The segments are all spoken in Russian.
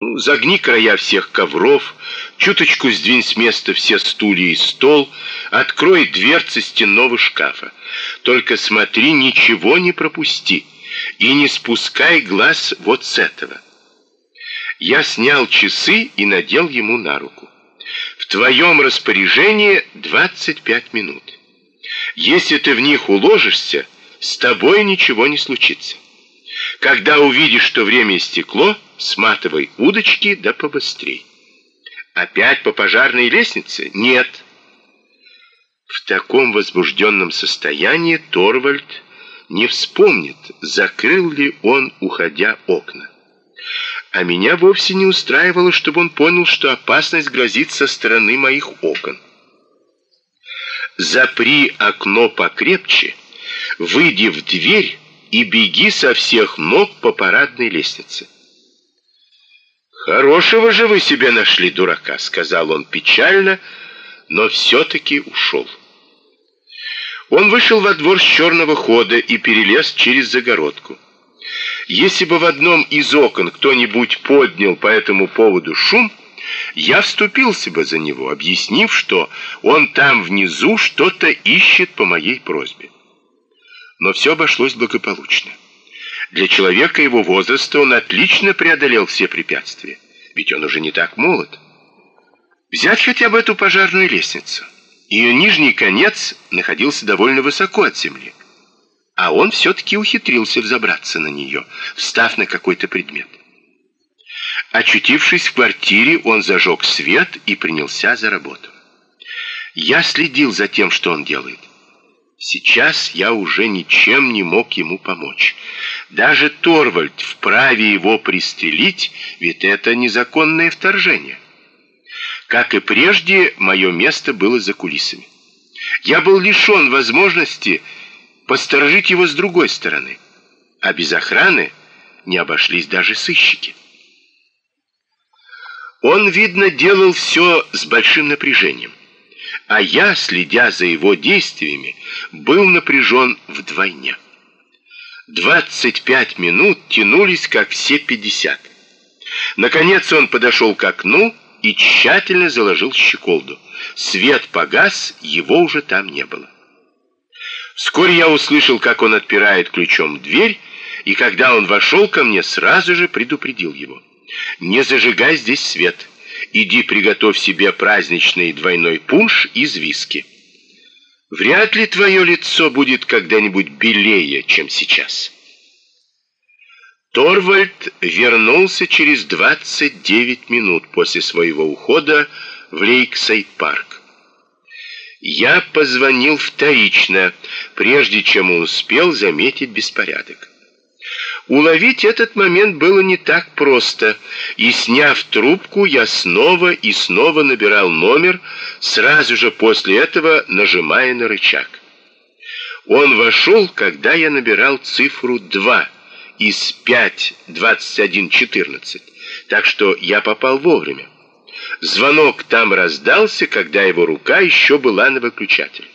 Ну, загни края всех ковров, чуточку сдвинь с места все стулья и стол, открой дверцы стенного шкафа. Только смотри, ничего не пропусти и не спускай глаз вот с этого. Я снял часы и надел ему на руку. В твоем распоряжении 25 минут. Если ты в них уложишься, с тобой ничего не случится. Когда увидишь, что время истекло, сматывай удочки да побыстрей. Опять по пожарной лестнице? Нет. В таком возбужденном состоянии Торвальд не вспомнит, закрыл ли он, уходя, окна. А меня вовсе не устраивало, чтобы он понял, что опасность грозит со стороны моих окон. Запри окно покрепче, выйди в дверь и беги со всех ног по парадной лестнице. Хорошего же вы себе нашли дурака, сказал он печально, но все-таки ушел. Он вышел во двор с черного хода и перелез через загородку. Если бы в одном из окон кто-нибудь поднял по этому поводу шум, я вступился бы за него, объяснив, что он там внизу что-то ищет по моей просьбе но все обошлось благополучно. Для человека его возраста он отлично преодолел все препятствия, ведь он уже не так молод. Взять хотя бы эту пожарную лестницу. Ее нижний конец находился довольно высоко от земли, а он все-таки ухитрился взобраться на нее, встав на какой-то предмет. Очутившись в квартире, он зажег свет и принялся за работу. Я следил за тем, что он делает. Сейчас я уже ничем не мог ему помочь. Даже Торвальд вправе его пристрелить, ведь это незаконное вторжение. Как и прежде, мое место было за кулисами. Я был лишен возможности посторожить его с другой стороны, а без охраны не обошлись даже сыщики. Он, видно, делал все с большим напряжением а я, следя за его действиями, был напряжен вдвойне. 25 минут тянулись, как все 50. Наконец он подошел к окну и тщательно заложил щеколду. Свет погас, его уже там не было. Вскоре я услышал, как он отпирает ключом дверь, и когда он вошел ко мне, сразу же предупредил его. «Не зажигай здесь свет». Иди приготовь себе праздничный двойной пунш из виски. Вряд ли твое лицо будет когда-нибудь белее, чем сейчас. Торвальд вернулся через 29 минут после своего ухода в Лейксайд-парк. Я позвонил вторично, прежде чем он успел заметить беспорядок. Уловить этот момент было не так просто, и сняв трубку, я снова и снова набирал номер, сразу же после этого нажимая на рычаг. Он вошел, когда я набирал цифру 2 из 5 21 14. Так что я попал вовремя. Звонок там раздался, когда его рука еще была на выключателе.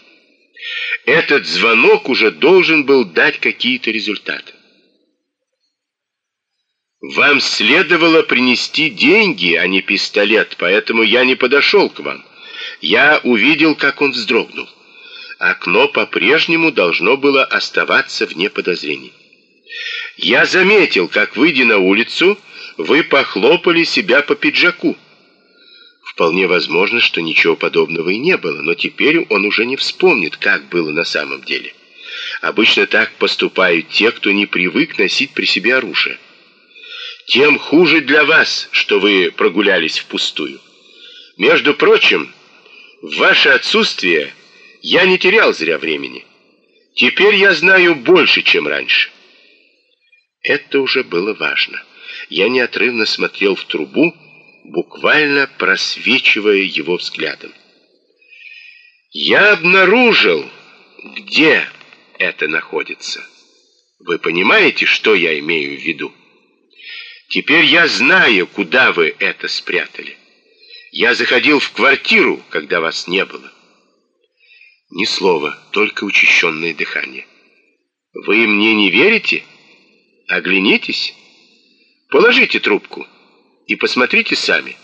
Этот звонок уже должен был дать какие-то результаты. Вам следовало принести деньги, а не пистолет, поэтому я не подошел к вам. Я увидел, как он вздрогнул. Окно по-прежнему должно было оставаться вне подозрений. Я заметил, как, выйдя на улицу, вы похлопали себя по пиджаку. Вполне возможно, что ничего подобного и не было, но теперь он уже не вспомнит, как было на самом деле. Обычно так поступают те, кто не привык носить при себе оружие тем хуже для вас, что вы прогулялись впустую. Между прочим, в ваше отсутствие я не терял зря времени. Теперь я знаю больше, чем раньше. Это уже было важно. Я неотрывно смотрел в трубу, буквально просвечивая его взглядом. Я обнаружил, где это находится. Вы понимаете, что я имею в виду? Теперь я знаю, куда вы это спрятали. Я заходил в квартиру, когда вас не было. Ни слова, только учащенное дыхание. Вы мне не верите? Оглянитесь. Положите трубку. И посмотрите сами.